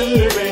baby.